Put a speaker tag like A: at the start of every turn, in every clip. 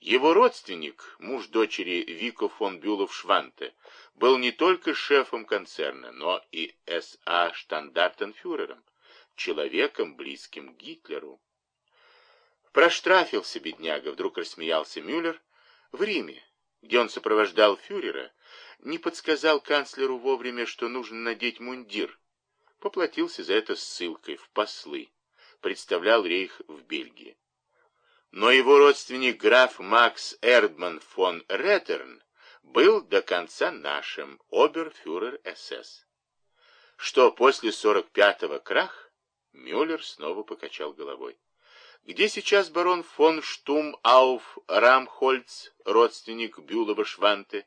A: Его родственник, муж дочери Вико фон Бюлов-Шванте, был не только шефом концерна, но и СА штандартенфюрером, человеком, близким к Гитлеру. Проштрафился бедняга, вдруг рассмеялся Мюллер, в Риме, где он сопровождал фюрера, не подсказал канцлеру вовремя, что нужно надеть мундир. Поплатился за это ссылкой в послы. Представлял рейх в Бельгии. Но его родственник граф Макс Эрдман фон Реттерн был до конца нашим, оберфюрер СС. Что после 45-го крах? Мюллер снова покачал головой. Где сейчас барон фон Штум Ауф Рамхольц, родственник Бюлова Шванте?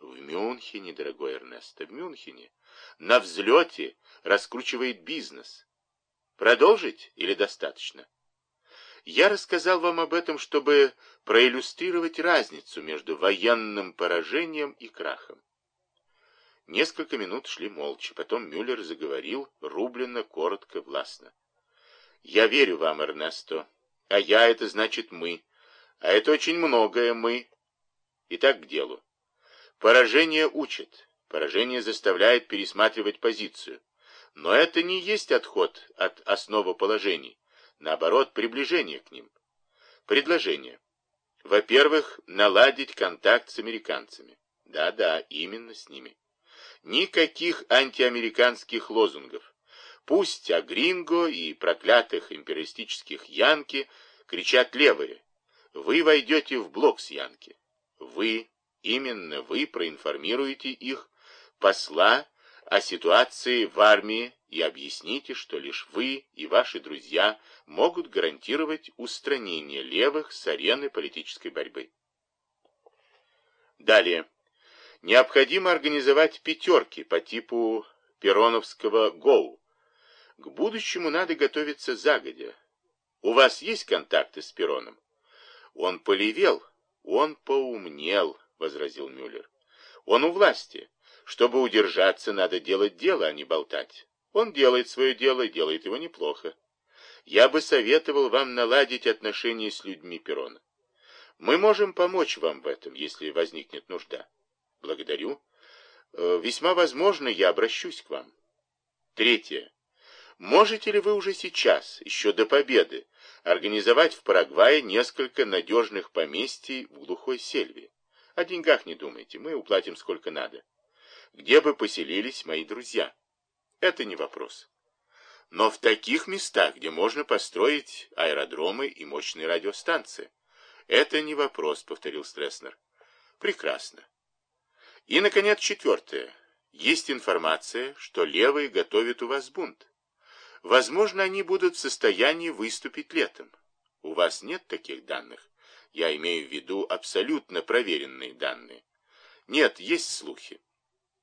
A: В Мюнхене, дорогой Эрнест, в Мюнхене. На взлете раскручивает бизнес. Продолжить или достаточно? Я рассказал вам об этом, чтобы проиллюстрировать разницу между военным поражением и крахом. Несколько минут шли молча, потом Мюллер заговорил, рубленно, коротко, властно. «Я верю вам, Эрнесто, а я — это значит мы, а это очень многое мы. Итак, к делу. Поражение учит, поражение заставляет пересматривать позицию. Но это не есть отход от основоположений, наоборот, приближение к ним. Предложение. Во-первых, наладить контакт с американцами. Да-да, именно с ними. Никаких антиамериканских лозунгов. Пусть о гринго и проклятых империалистических янки кричат левые. Вы войдете в блок с янки. Вы Именно вы проинформируете их, посла, о ситуации в армии и объясните, что лишь вы и ваши друзья могут гарантировать устранение левых с арены политической борьбы. Далее. Необходимо организовать пятерки по типу пероновского ГОУ. К будущему надо готовиться загодя. У вас есть контакты с Пероном? Он полевел, он поумнел, — возразил Мюллер. «Он у власти. Чтобы удержаться, надо делать дело, а не болтать. Он делает свое дело и делает его неплохо. Я бы советовал вам наладить отношения с людьми Перона. Мы можем помочь вам в этом, если возникнет нужда. Благодарю. Э, весьма возможно, я обращусь к вам. Третье. Можете ли вы уже сейчас, еще до победы, организовать в Парагвае несколько надежных поместий в глухой сельве? О деньгах не думайте, мы уплатим сколько надо. Где бы поселились мои друзья? Это не вопрос. Но в таких местах, где можно построить аэродромы и мощные радиостанции. Это не вопрос, повторил Стресснер. Прекрасно. И, наконец, четвертое. Есть информация, что левые готовят у вас бунт. Возможно, они будут в состоянии выступить летом. У вас нет таких данных? Я имею в виду абсолютно проверенные данные. Нет, есть слухи.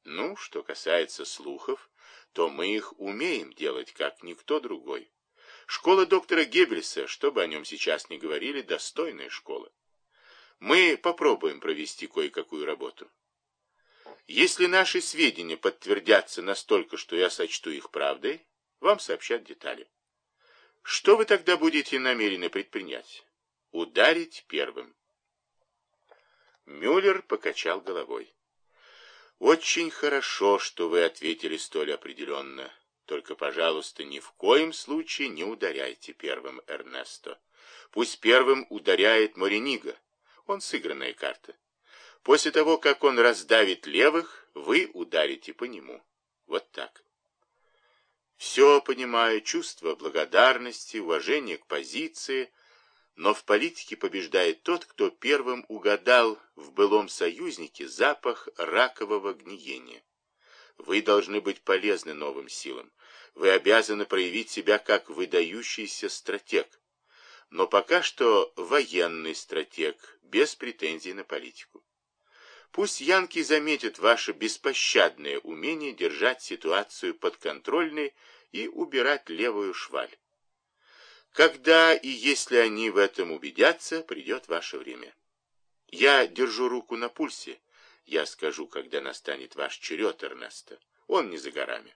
A: Ну, что касается слухов, то мы их умеем делать, как никто другой. Школа доктора Геббельса, что бы о нем сейчас ни говорили, достойная школа. Мы попробуем провести кое-какую работу. Если наши сведения подтвердятся настолько, что я сочту их правдой, вам сообщат детали. Что вы тогда будете намерены предпринять? Ударить первым. Мюллер покачал головой. «Очень хорошо, что вы ответили столь определенно. Только, пожалуйста, ни в коем случае не ударяйте первым Эрнесто. Пусть первым ударяет Морениго. Он сыгранная карта. После того, как он раздавит левых, вы ударите по нему. Вот так. Все, понимаю, чувство благодарности, уважение к позиции — но в политике побеждает тот, кто первым угадал в былом союзнике запах ракового гниения. Вы должны быть полезны новым силам. Вы обязаны проявить себя как выдающийся стратег. Но пока что военный стратег, без претензий на политику. Пусть янки заметят ваше беспощадное умение держать ситуацию подконтрольной и убирать левую шваль. Когда и если они в этом убедятся, придет ваше время. Я держу руку на пульсе. Я скажу, когда настанет ваш черед, Эрнесто. Он не за горами.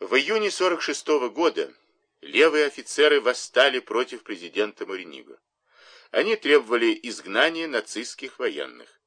A: В июне 46 -го года левые офицеры восстали против президента Мариниго. Они требовали изгнания нацистских военных.